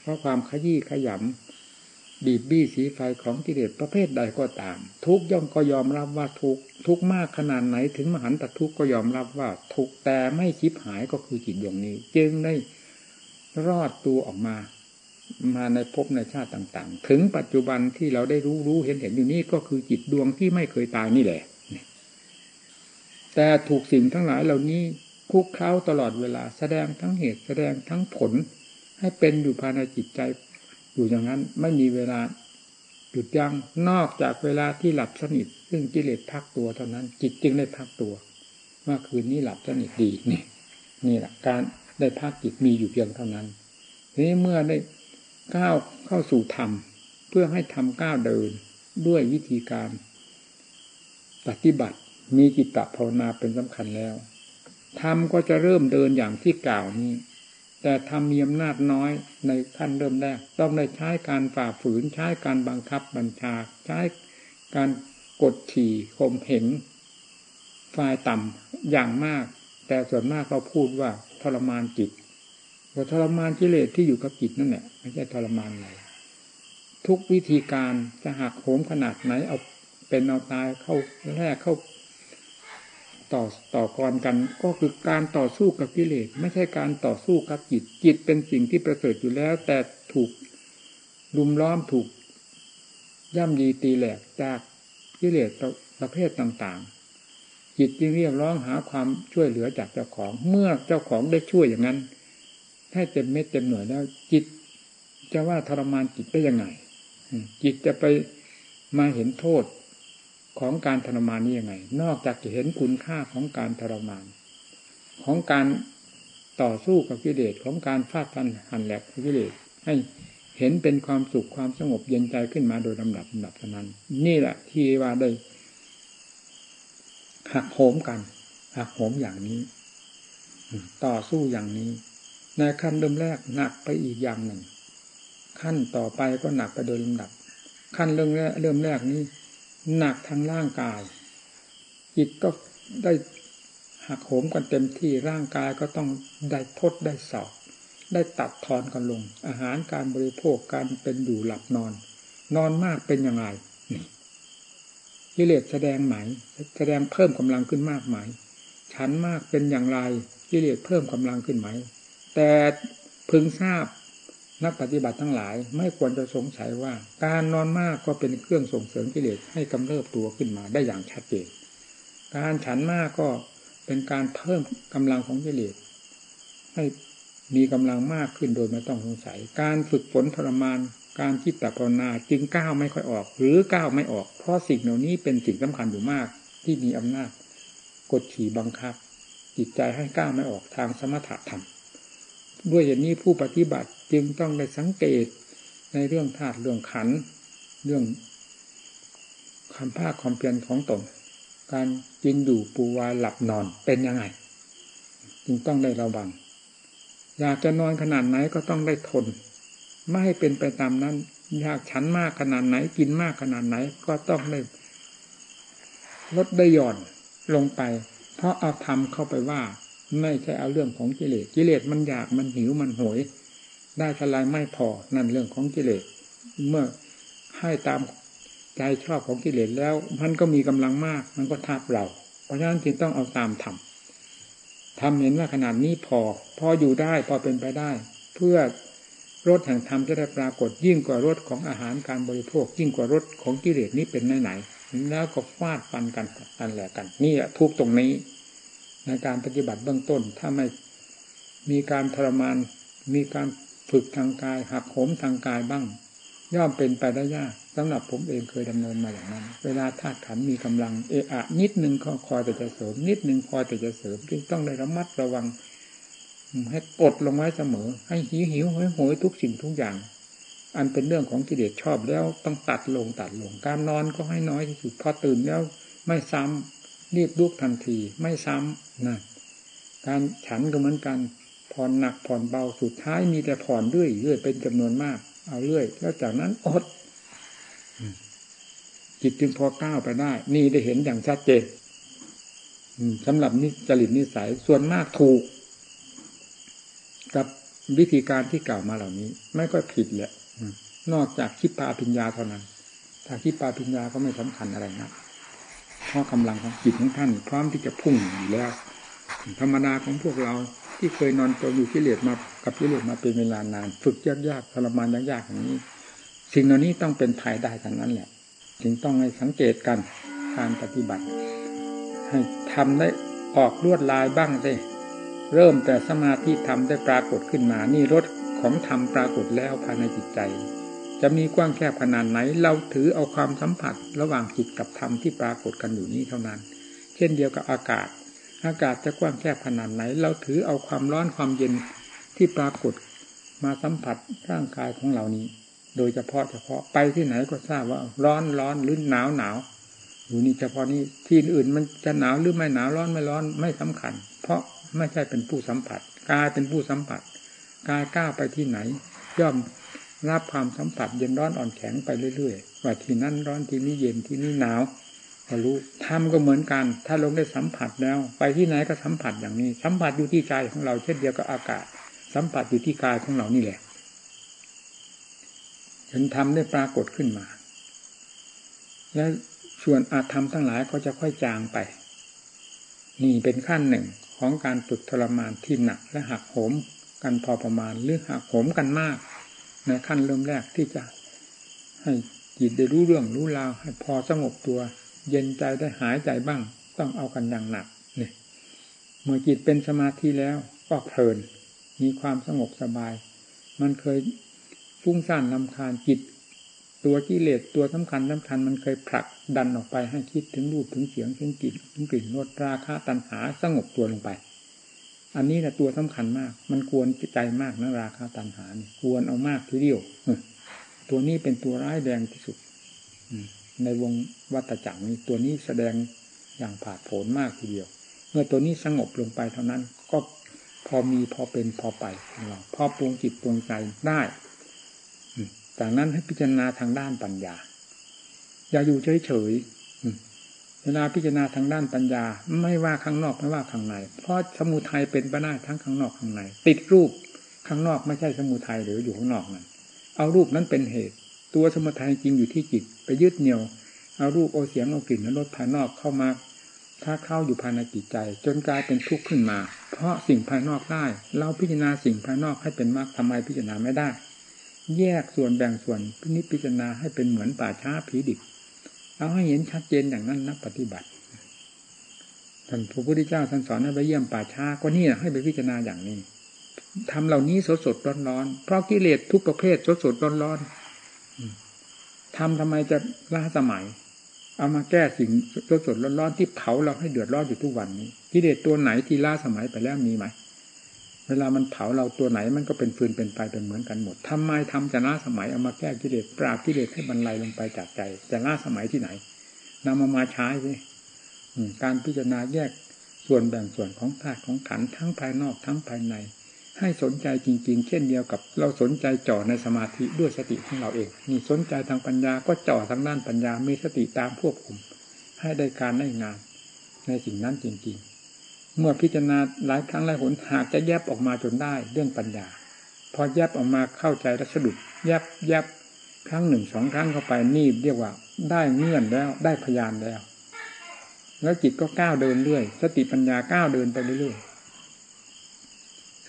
เพราะความขยี้ขยำบีบบี้สีไฟของกิเลสประเภทใดก็ตาม ทุกย่อมก็ยอมรับว่าทุกทุกมากขนาดไหน ถึงมหันตทุกก็ยอมรับว่าทุกแต่ไม่คิดหายก็คือจิตดวงนี้ จึงได้รอดตัวออกมา มาในภพในชาติต่างๆ ถึงปัจจุบันที่เราได้รู้รู้เห็นเห็นอยู่นี่ก็คือจิตดวงที่ไม่เคยตายนี่แหละแต่ถูกสิ่งทั้งหลายเหล่านี้คุกเข้าตลอดเวลาแสดงทั้งเหตุแสดงทั้งผล ให้เป็นอยู่ภายในจิตใจอยู่อย่างนั้นไม่มีเวลาหยุดยัง้งนอกจากเวลาที่หลับสนิท ซึ่งกิเลสพักตัวเท่านั้น จิตจึงได้พักตัวว่าคืนนี้หลับสนิทดีนี่นี่แหละการได้พักจิตมีอยู่เพียงเท่านั้นทีนี้เมื่อได้ ก้าวเข้าสู่ธรรม เพื่อให้ทำก้าวเดินด้วยวิธีการปฏิบัติมีจิตตภาวนาเป็นสำคัญแล้วธรรมก็จะเริ่มเดินอย่างที่กล่าวนี้ แต่ทำมีอำนาจน้อยในขั้นเริ่มแรก ต้องได้ใช้การฝ่าฝืนใช้การบังคับบัญชา ใช้การกดขี่ข่มเหงฝ่ายต่ำอย่างมาก แต่ส่วนมากเราพูดว่าทรมานจิต ก็ทรมานกิเลสที่อยู่กับจิตนั่นแหละไม่ใช่ทรมานอะไรทุกวิธีการจะหักโหมขนาดไหน เอาเป็นเอาตายเข้าแรกเข้า ต่อต่อกรกัน ก็คือการต่อสู้กับกิเลสไม่ใช่การต่อสู้กับจิต จิตเป็นสิ่งที่ประเสริฐอยู่แล้ว แต่ถูกลุมล้อมถูกย่ำยีตีแหลกจากกิเลสประเภทต่างๆ จิตจึงเรียกร้องหาความช่วยเหลือจากเจ้าของ เมื่อเจ้าของได้ช่วยอย่างนั้น ให้เต็มเม็ดเต็มหน่วยแล้ว จิตจะว่าทรมานจิตได้ยังไง จิตจะไปมาเห็นโทษของการทรมานนี้ยังไง นอกจากจะเห็นคุณค่าของการทรมาน ของการต่อสู้กับกิเลสของการฟาดฟันหันแหลกกิเลสให้เห็นเป็นความสุขความสงบเย็นใจขึ้นมาโดยลำดับลำดับเท่านั้น นี่แหละที่ว่าได้หักโหมกันหักโหมอย่างนี้ ต่อสู้อย่างนี้ ในขั้นเริ่มแรกหนักไปอีกอย่างหนึ่ง ขั้นต่อไปก็หนักไปโดยลำดับ ขั้นเริ่มแรกเริ่มแรกนี้หนักทางร่างกายจิตก็ได้หักโหมกันเต็มที่ร่างกายก็ต้องได้ทดได้สอบได้ตัดทอนกันลง อาหารการบริโภคการเป็นอยู่หลับนอน นอนมากเป็นยังไงนี่กิเลสแสดงไหมแสดงเพิ่มกำลังขึ้นมากไหมฉันมากเป็นอย่างไรกิเลสเพิ่มกำลังขึ้นไหม แต่พึงทราบนักปฏิบัติทั้งหลาย ไม่ควรจะสงสัยว่า การนอนมากก็เป็นเครื่องส่งเสริมกิเลสให้กำเริบตัวขึ้นมาได้อย่างชัดเจนการฉันมากก็เป็นการเพิ่มกำลังของกิเลสให้มีกำลังมากขึ้นโดยไม่ต้องสงสัย การฝึกฝนทรมาน การคิดแต่ภาวนาจึงก้าวไม่ค่อยออก หรือก้าวไม่ออก เพราะสิ่งเหล่านี้เป็นสิ่งสำคัญอยู่มาก ที่มีอำนาจ กดขี่บังคับ จิตใจให้ก้าวไม่ออกทางสมถะธรรม ด้วยเหตุนี้ผู้ปฏิบัติจึงต้องได้สังเกตในเรื่องธาตุเรื่องขัน เรื่องความภาคความเพียรของตนการกินอยู่ปูวาหลับนอนเป็นยังไง จึงต้องได้ระวัง อยากจะนอนขนาดไหนก็ต้องได้ทน ไม่ให้เป็นไปตามนั้น อยากฉันมากขนาดไหนกินมากขนาดไหนก็ต้องได้ลดได้หย่อนลงไป เพราะเอาธรรมเข้าไปว่า ไม่ใช่เอาเรื่องของกิเลสกิเลสมันอยากมันหิวมันหวยได้ทลายไม่พอนั่นเรื่องของกิเลสเมื่อให้ตามใจชอบของกิเลสแล้ว มันก็มีกำลังมาก มันก็ทับเรา เพราะฉะนั้นจึงต้องเอาตามธรรมทำเห็นว่าขนาดนี้พอ พออยู่ได้พอเป็นไปได้ เพื่อรสแห่งธรรมจะได้ปรากฏยิ่งกว่ารสของอาหารการบริโภค ยิ่งกว่ารสของกิเลสนี้เป็นไหนไหนแล้วก็ฟาดฟันกันอันแหลกกัน นี่ทุกตรงนี้ ในการปฏิบัติเบื้องต้น ถ้าไม่มีการทรมาน มีการฝึกทางกาย หักโหมทางกายบ้าง ย่อมเป็นไปได้ยากสำหรับผมเองเคยดำเนินมาอย่างนั้น เวลาธาตุขันมีกำลังเอะอะนิดนึงก็คอยแต่จะเสริม นิดนึงคอยแต่จะเสริม จึงต้องได้ระมัดระวัง ให้กดลงไว้เสมอ ให้หิวหิวหอยหอยทุกสิ่งทุกอย่าง อันเป็นเรื่องของกิเลสชอบแล้วต้องตัดลงตัดลง การนอนก็ให้น้อยที่สุดพอตื่นแล้วไม่ซ้ำ รีบลุกทันทีไม่ซ้ำนะการฉันก็เหมือนกันผ่อนหนักผ่อนเบาสุดท้ายมีแต่ผ่อนเรื่อยเรื่อยเป็นจำนวนมาก เอาเรื่อย แล้วจากนั้นอดจิตจึงพอก้าวไปได้ นี่ได้เห็นอย่างชัดเจนสำหรับนิจริตนิสัยส่วนมากถูก กับวิธีการที่กล่าวมาเหล่านี้ ไม่ก็ผิดแหละนอกจากคิดปาปิญญาเท่านั้น ถ้าคิดปาปิญญาก็ไม่สำคัญอะไรนะ เพราะกำลังของจิตของท่าน พร้อมที่จะพุ่งอยู่แล้ว ธรรมดาของพวกเราที่เคยนอนตัวอยู่กิเลสมากับกิเลสมาเป็นเวลานาน ฝึกยากๆทรมานยากๆอย่างนี้ สิ่งเหล่านี้ต้องเป็นภายได้ทั้งนั้นแหละจึงต้องให้สังเกตกันการปฏิบัติ ให้ทำได้ออกลวดลายบ้างได้เริ่มแต่สมาธิทำได้ปรากฏขึ้นมา นี่รถของธรรมปรากฏแล้วภายในจิตใจ จะมีกว้างแคบขนาดไหน เราถือเอาความสัมผัสระหว่างจิตกับธรรมที่ปรากฏกันอยู่นี้เท่านั้น เช่นเดียวกับอากาศ อากาศจะกว้างแคบขนาดไหน เราถือเอาความร้อนความเย็นที่ปรากฏมาสัมผัสร่างกายของเรานี้ โดยเฉพาะเฉพาะไปที่ไหนก็ทราบว่าร้อนร้อนหรือหนาวหนาวอยู่นี่เฉพาะนี้ที่อื่นมันจะหนาวหรือไม่หนาวร้อนไม่ร้อนไม่สำคัญ เพราะไม่ใช่เป็นผู้สัมผัสกายเป็นผู้สัมผัสกายก้าวไปที่ไหน ย่อม รับความสัมผัสเย็นร้อนอ่อนแข็งไปเรื่อยๆ ว่าที่นั่นร้อนที่นี่เย็นที่นี่หนาวก็รู้ทำก็เหมือนกัน ถ้าลงได้สัมผัสแล้ว ไปที่ไหนก็สัมผัสอย่างนี้ สัมผัสอยู่ที่ใจของเราเช่นเดียวกับอากาศ สัมผัสอยู่ที่กายของเรานี่แหละจนธรรมได้ปรากฏขึ้นมา และส่วนอาธรรมทั้งหลายก็จะค่อยจางไป นี่เป็นขั้นหนึ่งของการฝึกทรมานที่หนักและหักโหมกันพอประมาณหรือหักโหมกันมาก ในขั้นเริ่มแรกที่จะให้จิตได้รู้เรื่องรู้ราวให้พอสงบตัว เย็นใจได้หายใจบ้าง ต้องเอากันอย่างหนักเนี่ยเมื่อจิตเป็นสมาธิแล้วก็เพลิน มีความสงบสบาย มันเคยฟุ้งซ่านลำคาญจิต ตัวกิเลสตัวสำคัญสำคัญมันเคยผลักดันออกไปให้คิดถึงรูปถึงเสียงถึงกลิ่นถึงกลิ่นรสราคะตัณหาสงบตัวลงไป อันนี้แหละตัวสำคัญมาก มันควรใจมากนะราคะตัณหานี่ควรเอามากทีเดียวตัวนี้เป็นตัวร้ายแรงที่สุดในวงวัตจักรนี้ตัวนี้แสดงอย่างผาดโผนมากทีเดียว เมื่อตัวนี้สงบลงไปเท่านั้น ก็พอมีพอเป็นพอไปพอปรุงจิตปรุงใจได้จากนั้นให้พิจารณาทางด้านปัญญา อย่าอยู่เฉย เวลาพิจารณาทางด้านปัญญา ไม่ว่าข้างนอกไม่ว่าข้างใน เพราะสมุทัยเป็นไปได้ทั้งข้างนอกข้างใน ติดรูปข้างนอกไม่ใช่สมุทัยหรืออยู่ข้างนอกนั่นเอารูปนั้นเป็นเหตุ ตัวสมุทัยจริงอยู่ที่จิต ไปยึดเหนี่ยว เอารูปเอาเสียงเอากลิ่นเอารสภายนอกเข้ามาถ้าเข้าอยู่ภายในจิตใจ จนกลายเป็นทุกข์ขึ้นมา เพราะสิ่งภายนอกได้ เราพิจารณาสิ่งภายนอกให้เป็นมากทำไมพิจารณาไม่ได้ แยกส่วนแบ่งส่วนพินิจพิจารณาให้เป็นเหมือนป่าช้าผีดิบ เอาให้เห็นชัดเจนอย่างนั้นนักปฏิบัติท่านพระพุทธเจ้าท่านสอนให้ไปเยี่ยมป่าช้าก็นี่ให้ไปพิจารณาอย่างนี้ทำเหล่านี้สดสดร้อนร้อนเพราะกิเลสทุกประเภทสดสดร้อนร้อนทำทำไมจะล้าสมัย เอามาแก้สิ่งสดสดร้อนร้อนที่เผาเราให้เดือดร้อนอยู่ทุกวันนี้กิเลสตัวไหนที่ล้าสมัยไปแล้วมีไหม เวลามันเผาเราตัวไหนมันก็เป็นฟืนเป็นไฟเป็นเหมือนกันหมดทำไมทำจะล่าสมัยเอามาแก้กิเลสปราบกิเลสให้บรรลัยลงไปจากใจ จะล่าสมัยที่ไหนนำมามาใช้สิการพิจารณาแยกส่วนแบ่งส่วนของธาตุของขันทั้งภายนอกทั้งภายใน ให้สนใจจริง ๆ เช่นเดียวกับเราสนใจจ่อในสมาธิด้วยสติของเราเองนี่สนใจทางปัญญาก็จ่อทางด้านปัญญามีสติตามควบคุม ให้ได้การได้งานในสิ่งนั้นจริง ๆ เมื่อพิจารณาหลายครั้งหลายหนหากจะแยบออกมาจนได้เรื่องปัญญา พอแยบออกมาเข้าใจรัศดุดแยบแยบครั้งหนึ่งสองครั้งเข้าไปนี่เรียกว่า ได้เงื่อนแล้วได้พยานแล้ว แล้วจิตก็ก้าวเดินเรื่อย สติปัญญาก้าวเดินไปเรื่อย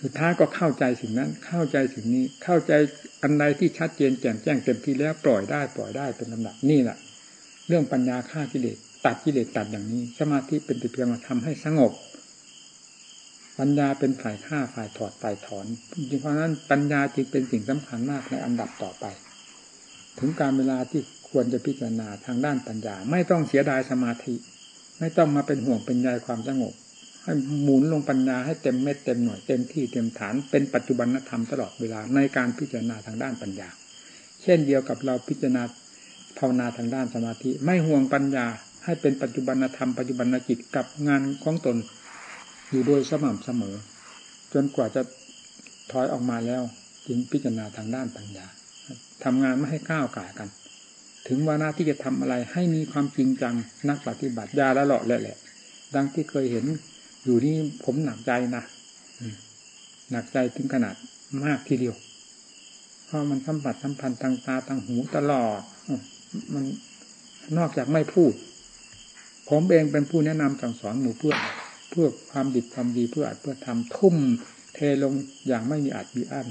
สุดท้ายก็เข้าใจสิ่งนั้น เข้าใจสิ่งนี้ เข้าใจอันใดที่ชัดเจนแจ่มแจ้งเต็มที่แล้วปล่อยได้ปล่อยได้เป็นลำดับนี่แหละเรื่องปัญญาฆ่ากิเลสตัดกิเลสตัดอย่างนี้ สมาธิเป็นแต่เพียงมาทำให้สงบ ปัญญาเป็นฝ่ายฆ่าฝ่ายถอดฝ่ายถอนจริงเพราะนั้นปัญญาจึงเป็นสิ่งสำคัญมากในอันดับต่อไป ถึงการเวลาที่ควรจะพิจารณาทางด้านปัญญา ไม่ต้องเสียดายสมาธิ ไม่ต้องมาเป็นห่วงเป็นใยความสงบให้หมุนลงปัญญาให้เต็มเม็ดเต็มหน่วยเต็มที่เต็มฐานเป็นปัจจุบันธรรมตลอดเวลาในการพิจารณาทางด้านปัญญา เช่นเดียวกับเราพิจารณาภาวนาทางด้านสมาธิ ไม่ห่วงปัญญาให้เป็นปัจจุบันธรรมปัจจุบันจิตกับงานของตน อยู่โดยสม่ำเสมอ จนกว่าจะถอยออกมาแล้ว จึงพิจารณาทางด้านปัญญาทำงานไม่ให้ก้าวก่ายกัน ถึงวาระที่จะทำอะไรให้มีความจริงจังนักปฏิบัติยาละหล่อแหละ ดังที่เคยเห็นอยู่นี่ผมหนักใจนะหนักใจถึงขนาดมากทีเดียว เพราะมันสัมผัสสัมพันธ์ทางตาทางหูตลอดมันนอกจากไม่พูด ผมเองเป็นผู้แนะนำสั่งสอนหมู่เพื่อน เพื่อความดีความดีเพื่ออัดเพื่อทำทุ่มเทลงอย่างไม่มีอัดมีอั้น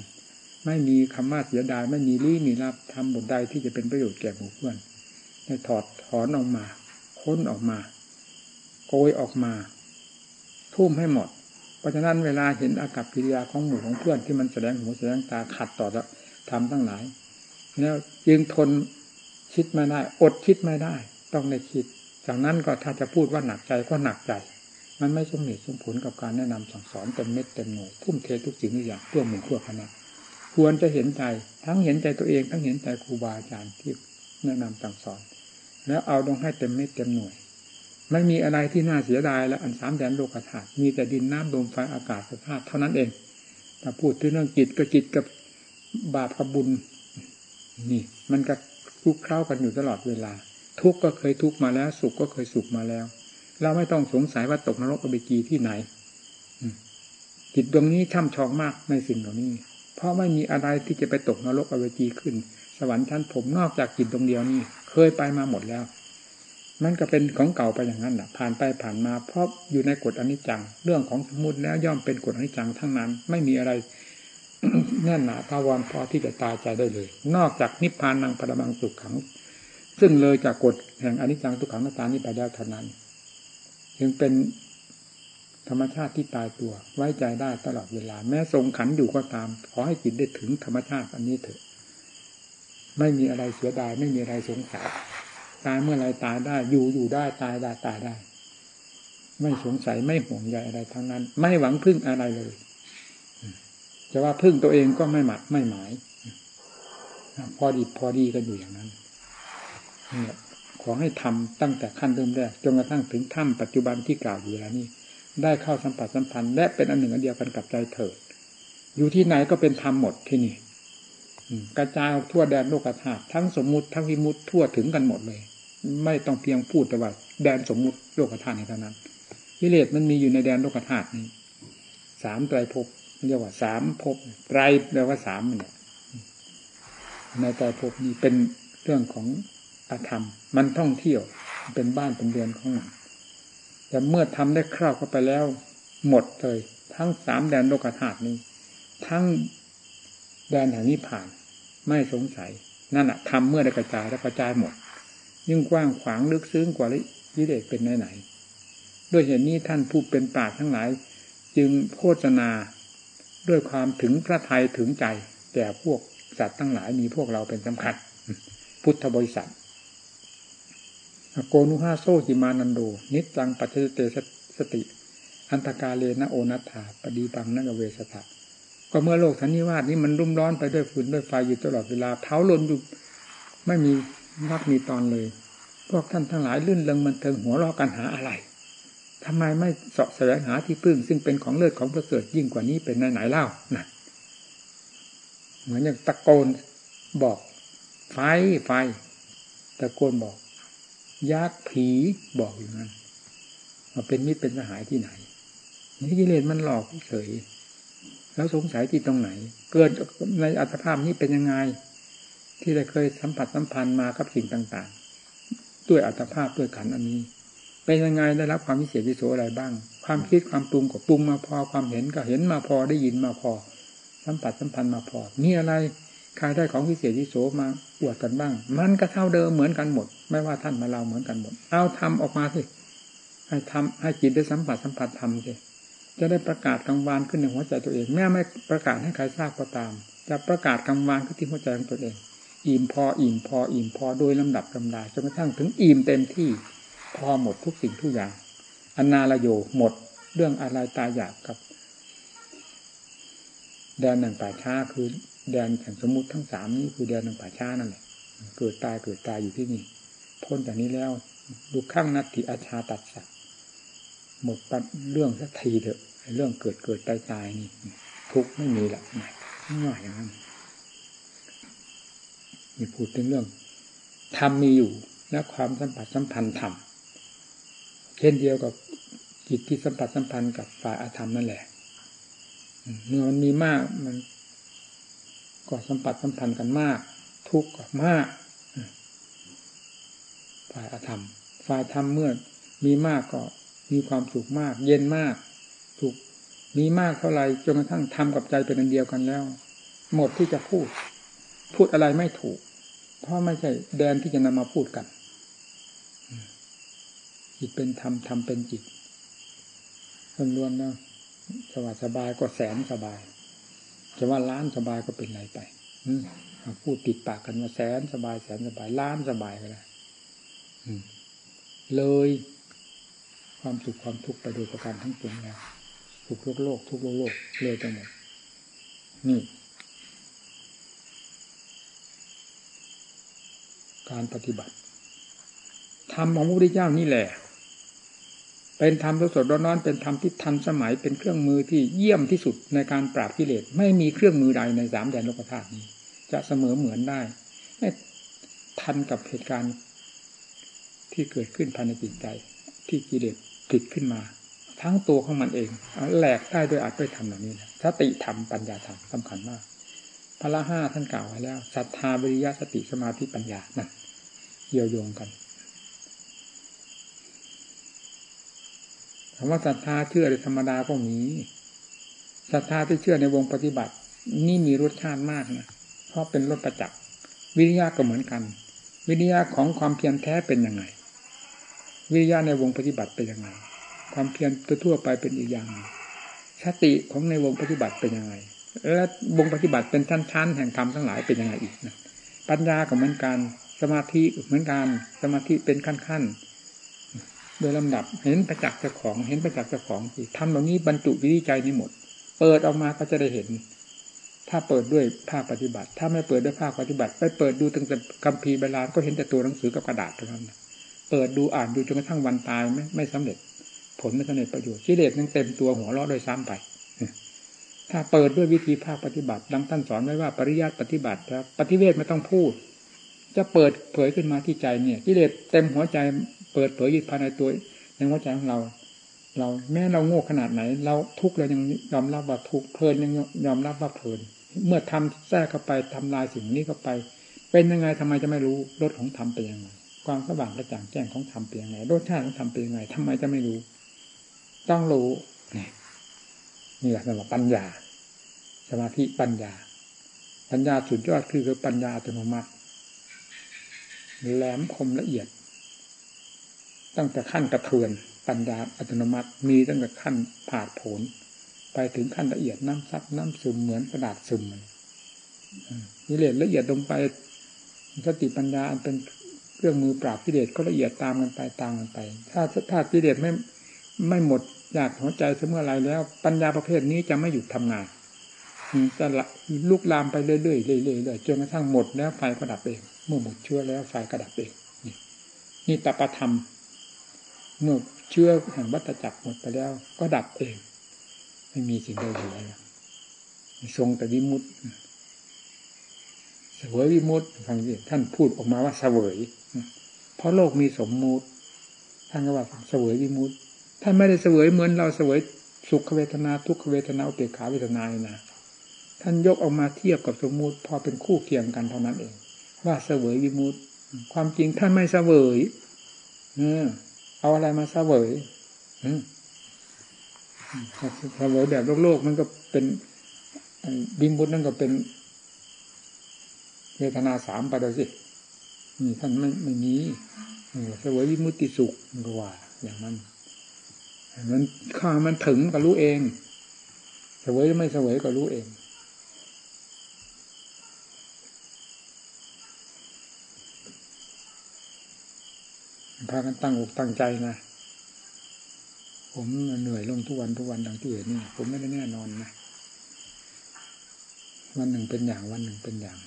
ไม่มีคำว่าเสียดายไม่มีรีมีรับทำบทใดที่จะเป็นประโยชน์แก่หมู่เพื่อนได้ถอดถอนออกมา ค้นออกมา โกยออกมา ทุ่มให้หมด เพราะฉะนั้นเวลาเห็นอากับกิริยาของหมู่ของเพื่อนที่มันแสดงหูแสดงตาขัดต่อทำตั้งหลาย แล้วยึงทนคิดไม่ได้ อดคิดไม่ได้ ต้องในคิดจากนั้นก็ถ้าจะพูดว่าหนักใจก็หนักใจ มันไม่สมเหตุสมผลกับการแนะนำสั่งสอนเต็มเม็ดเต็มหน่วยทุ่มเททุกสิ่งทุกอย่างเพื่อหมู่เพื่อคณะควรจะเห็นใจทั้งเห็นใจตัวเองทั้งเห็นใจครูบาอาจารย์ที่แนะนำสั่งสอน แล้วเอาลงให้เต็มเม็ดเต็มหน่วยไม่มีอะไรที่น่าเสียดายและอันสามแดนโลกธาตุมีแต่ดินน้ำลมไฟอากาศสภาพเท่านั้นเองถ้าพูดถึงเรื่องจิตก็จิตกับบาปกับบุญ นี่ มันก็คุกเข้ากันอยู่ตลอดเวลา ทุกข์ก็เคยทุกข์มาแล้ว สุขก็เคยสุขมาแล้ว เราไม่ต้องสงสัยว่าตกนรกอเบกีที่ไหนจิตดวงนี้ช่ำชองมากในสิ่งเหล่านี้ เพราะไม่มีอะไรที่จะไปตกนรกอเวจีขึ้น สวรรค์ชั้นผมนอกจากจิตดวงเดียวนี้ เคยไปมาหมดแล้ว มันก็เป็นของเก่าไปอย่างนั้นแหละผ่านไปผ่านมา เพราะอยู่ในกฎอนิจจัง เรื่องของสมมติแล้วย่อมเป็นกฎอนิจจังทั้งนั้น ไม่มีอะไรแน่นหนาทาวรพอที่จะตายใจได้เลย นอกจากนิพพานังปรมังสุขขัง ซึ่งเลยจากกฎแห่งอนิจจังทุกขังนัตตานี้ไปแล้วเท่านั้น ยังเป็นธรรมชาติที่ตายตัว ไว้ใจได้ตลอดเวลา แม้ทรงขันอยู่ก็ตาม ขอให้จิตได้ถึงธรรมชาติอันนี้เถอะ ไม่มีอะไรเสียดาย ไม่มีอะไรสงสัยตายเมื่อไรตายได้ อยู่อยู่ได้ตายได้ตายได้ ไม่สงสัยไม่ห่วงใยอะไรทั้งนั้น ไม่หวังพึ่งอะไรเลยจะว่าพึ่งตัวเองก็ไม่หมักไม่หมาย พอดีพอดีกันอยู่อย่างนั้นเนี่ย อให้ทำตั้งแต่ขั้นเริ่มแรกจนกระทั่งถึงถ้ำปัจจุบันที่กล่าวอยู่แล้วนี้ได้เข้าสัมผัสสัมพันธ์และเป็นอันหนึ่งอันเดียวกันกับใจเถิด อยู่ที่ไหนก็เป็นธรรมหมดที่นี่กระจายทั่วแดนโลกธาตุทั้งสมมุติทั้งวิมุติทั่วถึงกันหมดเลย ไม่ต้องเพียงพูดแต่ว่าแดนสมมุติโลกธาตุเท่านั้นกิเลสมันมีอยู่ในแดนโลกธาตุนี้สามไตรภพเรียกว่าสามภพไตรแปลว่าสามเนี่ยในไตรภพนี้เป็นเรื่องของ อาธรรม มันท่องเที่ยวเป็นบ้านเป็นเดือนของมันแต่เมื่อทำได้คร่าวเข้าไปแล้ว หมดเลย ทั้งสามแดนโลกธาตุนี้ ทั้งแดนแห่งนี้ผ่าน ไม่สงสัย นั่นแหะทำเมื่อได้กระจายแล้วกระจายหมด ยิ่งกว้างขวางลึกซึ้งกว่าวิเดกเป็นไหนไหนด้วยเหตุนี้ท่านผู้เป็นปราชญ์ทั้งหลาย จึงโฆษณาด้วยความถึงพระไทยถึงใจ แต่พวกสัตว์ทั้งหลายมีพวกเราเป็นสำคัญ พุทธบริษัท โกนุห้าโซหิมานันโด นิจังปัจเจเตสติ อันตกาเลนะโอนัตถาปดีบังนักเวสถะก็เมื่อโลกสันนิวาสนี้มันรุ่มร้อนไปด้วยฝุ่นด้วยไฟอยู่ตลอดเวลาเผาลนอยู่ไม่มีนักมีตอนเลย พวกท่านทั้งหลายลื่นเลงมันเทิงหัวรอกันหาอะไรทำไมไม่เสาะแสวงหาที่พึ่ง ซึ่งเป็นของเลิศของประเสริฐยิ่งกว่านี้เป็นไหนไหนเล่านะเหมือนอย่างตะโกนบอก ไฟไฟตะโกนบอก ยักษ์ผีบอกอยู่นั้นมาเป็นมิตรเป็นสหายที่ไหนนี่กิเลสมันหลอกเฉยแล้วสงสัยที่ตรงไหน เกิดในอัตภาพนี้เป็นยังไง ที่ได้เคยสัมผัสสัมพันธ์มากับสิ่งต่างๆ ด้วยอัตภาพด้วยขันอันนี้ เป็นยังไงได้รับความวิเศษวิโสอะไรบ้าง ความคิดความปรุงก็ปรุงมาพอความเห็นก็เห็นมาพอได้ยินมาพอ สัมผัสสัมพันธ์มาพอนี่อะไร ใครได้ของวิเศษวิโสมาอวดกันบ้าง มันก็เท่าเดิมเหมือนกันหมด ไม่ว่าท่านมาเราเหมือนกันหมด เอาทำออกมาสิให้ทำให้จิตได้สัมผัสสัมผัสทำสิจะได้ประกาศกลางวานขึ้นในหัวใจตัวเอง แม้ไม่ประกาศให้ใครทราบก็ตาม จะประกาศกลางวานขึ้นที่หัวใจของตัวเอง อิ่มพออิ่มพออิ่มพอโดยลำดับลำดาจนกระทั่งถึงอิ่มเต็มที่พอหมดทุกสิ่งทุกอย่างอนาลโยหมดเรื่องอะไรตายอยากกับแดนหนึ่งป่าช้าคือ แดนแห่งสมมุติทั้งสามนี้คือแดนหนึ่งป่าช้านั่นแหละเกิดตายเกิดตายอยู่ที่นี่ พ้นจากนี้แล้วดูข้างนัตติอาชาตัดสักหมดปัดเรื่องสักทีเถอะเรื่องเกิดเกิดตายตายนี่ทุกไม่มีหละง่ายอย่างนั้นนี่พูดถึงเรื่องธรรมมีอยู่และความสัมผัสสัมพันธ์ธรรมเช่นเดียวกับจิตที่สัมผัสสัมพันธ์กับฝ่ายอาธรรมนั่นแหละเมื่อมันมีมากมัน ก็สัมผัสสัมพันธ์กันมาก ทุกข์ก็มากฝ่ายอธรรมฝ่ายธรรมเมื่อมีมากก็มีความสุขมาก เย็นมากสุขมีมากเท่าไหร่จนกระทั่งทำกับใจเป็นอันเดียวกันแล้ว หมดที่จะพูด พูดอะไรไม่ถูก เพราะไม่ใช่แดนที่จะนำมาพูดกันจิตเป็นธรรมธรรมเป็นจิตล้วนๆนะสบายสบายก็แสนสบาย จะว่าล้านสบายก็เป็นไรไปพูดติดปากกันว่าแสนสบายแสนสบายล้านสบายก็ได้เลยความสุขความทุกข์ไปโดยประการทั้งปวงแล้วทุกโลกโลกทุกโลกโลกเลยไปหมดนี่ การปฏิบัติธรรมของพระพุทธเจ้านี่แหละ เป็นธรรมสดๆร้อนๆเป็นธรรมที่ทันสมัยเป็นเครื่องมือที่เยี่ยมที่สุดในการปราบกิเลสไม่มีเครื่องมือใดในสามแดนโลกธาตุนี้ จะเสมอเหมือนได้ไม่ทันกับเหตุการณ์ที่เกิดขึ้นภายในจิตใจ ที่กิเลสติดขึ้นมา ทั้งตัวของมันเองแหลกได้ด้วยอัดด้วยธรรมเหล่านี้สติธรรมปัญญาธรรมสำคัญมากพระละห้าท่านกล่าวไว้แล้วศรัทธาวิริยะสติสมาธิปัญญานั่นเกี่ยวโยงกัน คำว่าศรัทธาเชื่อในธรรมดาก็มีศรัทธาที่เชื่อในวงปฏิบัติ นี่มีรสชาติมากนะเพราะเป็นรสประจักษ์วิริยะก็เหมือนกัน วิริยะของความเพียรแท้เป็นยังไง วิริยะในวงปฏิบัติเป็นยังไง ความเพียรทั่วไปเป็นอีกอย่างสติของในวงปฏิบัติเป็นยังไง และวงปฏิบัติเป็นชั้นๆแห่งธรรมทั้งหลายเป็นยังไงอีกนะปัญญาก็เหมือนกันสมาธิเหมือนกันสมาธิเป็นขั้นๆ โดยลำดับ เห็นประจักษ์เจ้าของ เห็นประจักษ์เจ้าของทำเหล่านี้บรรจุวิจัยนี้หมด เปิดออกมาก็จะได้เห็น ถ้าเปิดด้วยภาคปฏิบัติ ถ้าไม่เปิดด้วยภาคปฏิบัติ ไปเปิดดูตั้งแต่คัมภีร์เวลาก็เห็นแต่ตัวหนังสือกับกระดาษเท่านั้นเปิดดูอ่านดูจนกระทั่งวันตายไม่ไม่สำเร็จ ผลไม่สำเร็จประโยชน์กิเลสยังเต็มตัวหัวเราะโดยซ้ำไปถ้าเปิดด้วยวิธีภาคปฏิบัติ ดังท่านสอนไว้ว่าปริยัติปฏิบัติครับปฏิเวทไม่ต้องพูด จะเปิดเผยขึ้นมาที่ใจเนี่ยกิเลสเต็มหัวใจ เปิดเผยยู่ภายในตัวในหัวใจของเรา เราแม้เราโง่ขนาดไหน เราทุกข์เรายังยอมรับว่าทุกข์เพลินยังยอมรับว่าเพลินเมื่อทำแทรกเข้าไปทำลายสิ่งนี้เข้าไป เป็นยังไงทำไมจะไม่รู้รสของธรรมเป็นยังไงความสว่างกระจ่างแจ้งของธรรมเป็นยังไงรสชาติของธรรมเป็นยังไงทำไมจะไม่รู้ ต้องรู้นี่นี่แหละสำหรับปัญญา สมาธิปัญญา ปัญญาสุดยอดคือคือปัญญาอัตโนมัติแหลมคมละเอียด ตั้งแต่ขั้นกระเทือนปัญญาอัตโนมัติมีตั้งแต่ขั้นผาดผล ไปถึงขั้นละเอียดน้ำซับน้ำซึมเหมือนกระดาษซึมนี่เลยละเอียดลงไปสติปัญญาอันเป็นเครื่องมือปราบกิเลสก็ละเอียดตามกันไปตามกันไป ถ้าถ้ากิเลสไม่ไม่หมดอยากหัวใจเสมอไรแล้ว ปัญญาประเภทนี้จะไม่หยุดทำงานจะลุกลามไปเรื่อยๆเรื่อยๆจนกระทั่งหมดแล้วไฟก็ดับเองเมื่อหมดชื้อแล้วไฟก็ดับเองนี่ตปธรรม เมื่อเชื้อแห่งวัฏจักรหมดไปแล้ว ก็ดับเอง ไม่มีสิ่งใดเหลือทรงแต่วิมุตติเสวยวิมุตติฟังสิท่านพูดออกมาว่าเสวยเพราะโลกมีสมมุติท่านก็ว่าเสวยวิมุตติท่านไม่ได้เสวยเหมือนเราเสวยสุขเวทนาทุกขเวทนาอุเบกขาเวทนานะท่านยกออกมาเทียบกับสมมุติ พอเป็นคู่เคียงกันเท่านั้นเอง ว่าเสวยวิมุตติความจริงท่านไม่เสวยเออ เอาอะไรมาเสวยเสวยแบบโลกโลกมันก็เป็นบิมุตนั่นก็เป็นเวทนาสามไปเลยสินี่ท่านไม่ไม่มีเสวยวิมุตติสุขก็ว่า อย่างนั้นมันข้ามันถึงก็รู้เองเสวยไม่เสวยก็รู้เอง พากันตั้งอกตั้งใจนะ ผมเหนื่อยลงทุกวันทุกวันดังที่เห็นนี่ผมไม่ได้แน่นอนนะ วันหนึ่งเป็นอย่างวันหนึ่งเป็นอย่าง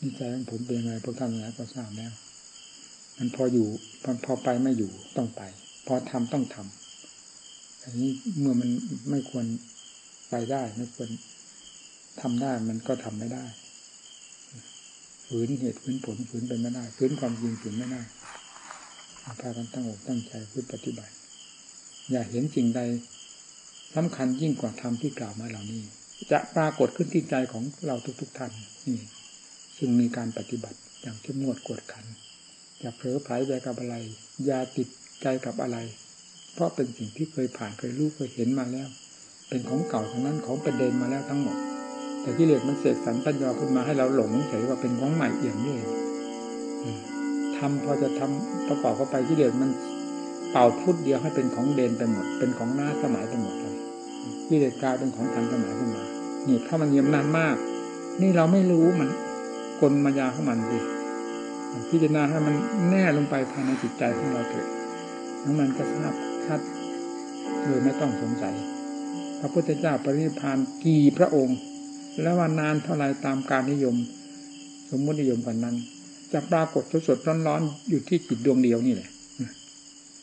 นิสัยของผมเป็นไงพวกท่านแล้วก็ทราบแล้ว มันพออยู่พอพอไปไม่อยู่ต้องไป พอทำต้องทำอันนี้เมื่อมันไม่ควรไปได้ ไม่ควรทำได้มันก็ทำไม่ได้ ฝืนเหตุฝืนผลฝืนไปไม่ได้ฝืนความจริงฝืนไม่ได้พากันตั้งอกตั้งใจพึ่ปฏิบัติ อย่าเห็นสิ่งใดสำคัญยิ่งกว่าธรรมที่กล่าวมาเหล่านี้ จะปรากฏขึ้นที่ใจของเราทุก ๆท่านนี่ซึ่งมีการปฏิบัติอย่างเข้มงวดกวดขันอย่าเผลอไผลไปกับอะไร อย่าติดใจกับอะไร เพราะเป็นสิ่งที่เคยผ่านเคยรู้เคยเห็นมาแล้ว เป็นของเก่าทั้งนั้นของประเด็นมาแล้วทั้งหมด แต่กิเลสมันเสกสรรปัญญาขึ้นมาให้เราหลงเฉยว่าเป็นของใหม่เอี่ยมนี่ทำพอจะทำประกอบเข้าไปกิเลสมันเป่าพุทเดียวให้เป็นของเด่นไปหมด เป็นของหน้าสมัยไปหมดเลยกิเลสกลายเป็นของทันสมัยขึ้นมา นี่ถ้ามันเยี่ยมนานมาก นี่เราไม่รู้มันกลมายาของมันดิพิจารณาให้มันแน่ลงไปภายในจิตใจของเราเถิดแล้วมันก็ทราบชัดโดยไม่ต้องสงสัย พระพุทธเจ้าปรินิพานกี่พระองค์ แล้วว่านานเท่าไรตามการนิยม สมมตินิยมกันนั้น จะปรากฏสดๆร้อนๆอยู่ที่จิตดวงเดียวนี่แหละ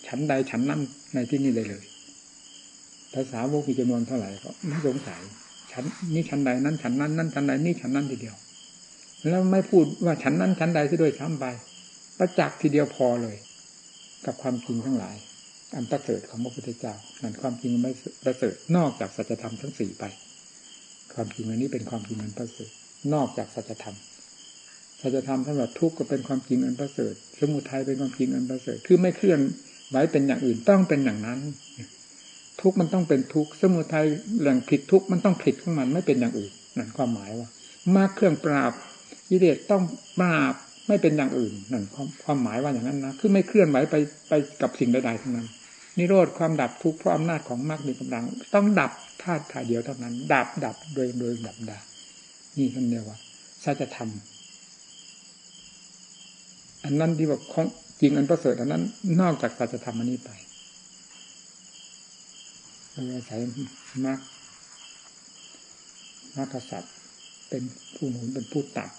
ฉันใดฉันนั่นในที่นี่เลยเลยภาษาวกมีจำนวนเท่าไหร่ก็ไม่สงสัยฉันนี่ฉันใดนั้นฉันนั้นนั่นฉันใดนี่ฉันนั้นทีเดียว แล้วไม่พูดว่าฉันนั้นฉันใดซะด้วยซ้ำไปประจักษ์ทีเดียวพอเลย กับความจริงทั้งหลาย อันประเสริฐของพระพุทธเจ้านั่นความจริงไม่ประเสริฐนอกจากสัจธรรมทั้งสี่ไป ความจริงอันนี้เป็นความจริงอันประเสริฐนอกจากสัจธรรมสัจธรรมสำหรับทุกข์ก็เป็นความจริงอันประเสริฐสมุทัยเป็นความจริงอันประเสริฐคือไม่เคลื่อนไหวเป็นอย่างอื่นต้องเป็นอย่างนั้น ทุกข์มันต้องเป็นทุกข์สมุทัยแหล่งผิดทุกข์มันต้องผิดของมันไม่เป็นอย่างอื่นนั่นความหมายว่า มาเครื่องปราบกิเลสต้องปราบไม่เป็นอย่างอื่นนั่นความความหมายว่าอย่างนั้นนะคือไม่เคลื่อนไหวไปไปกับสิ่งใดๆทั้งนั้น นิโรธความดับทุกข์เพราะอำนาจของมรรคมีกำลัง ต้องดับธาตุถ่ายเดียวเท่านั้น ดับดับโดยโดยดับดานี่ท่านเรียกว่าสัจธรรมอันนั้นที่แบบของจริงอันประเสริฐอันนั้น นอกจากสัจธรรมอันนี้ไปเราอาศัยมรรคมรรคสัตว์เป็นผู้หนุนเป็นผู้ตัด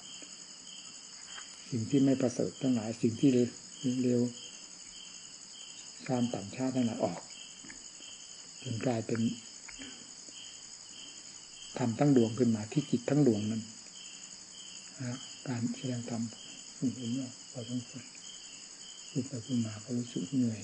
สิ่งที่ไม่ประเสริฐทั้งหลายสิ่งที่เร็ว ตามต่ำชาติทั้งหลายออกจนกลายเป็นทำทั้งดวงขึ้นมาที่จิตทั้งดวงนั้นการแสดงธรรมเห็นว่าพอสมควรพูดไปพูดมาก็รู้สึกเหนื่อย